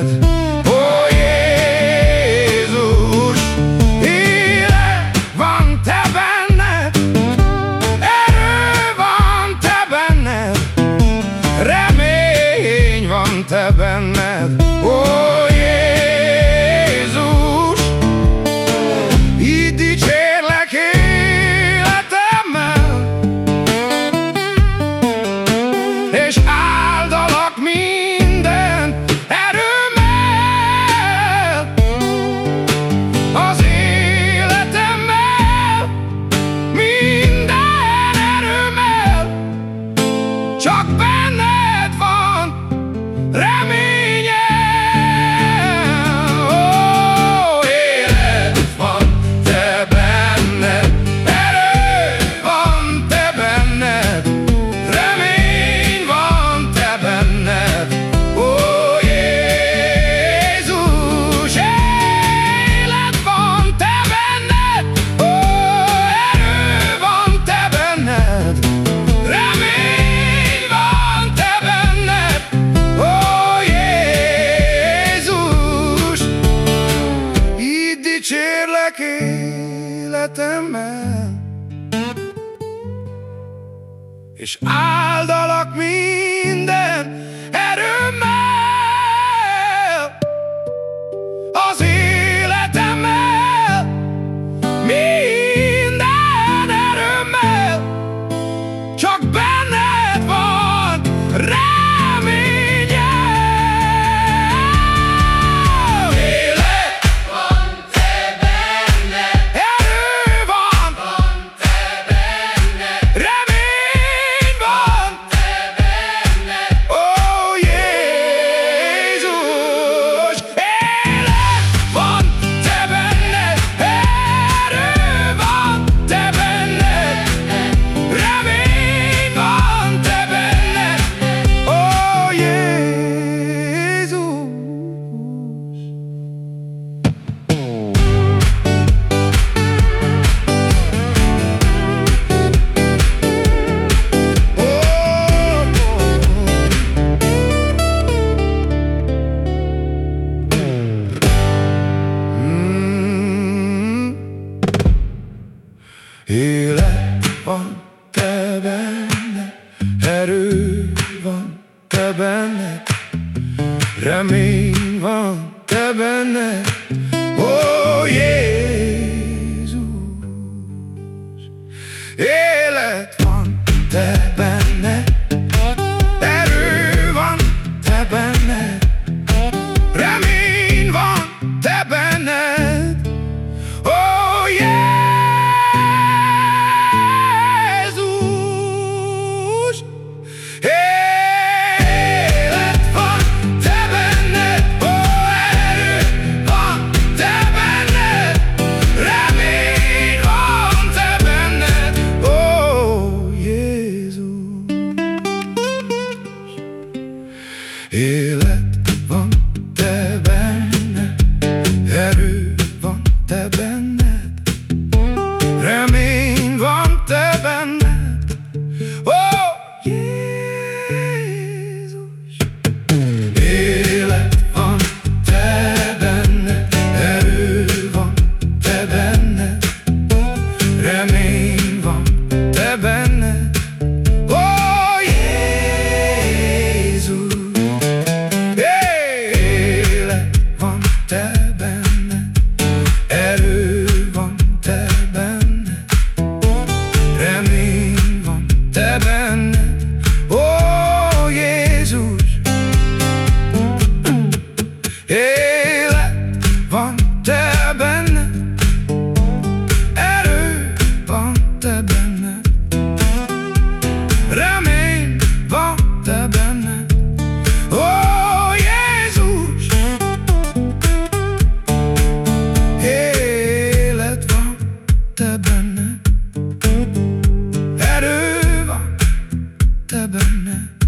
veled Ó Jézus, élet van te benned. Erő van te benned. Remény van te benned. Ó Chalk back! életemmel, és áldalak még. Remény van te benned benned. Remény van te benned. Oh Jézus! Élet van te benned Erő van te benned. Remény van te benned. Oh Jézus! Hey! Van te the.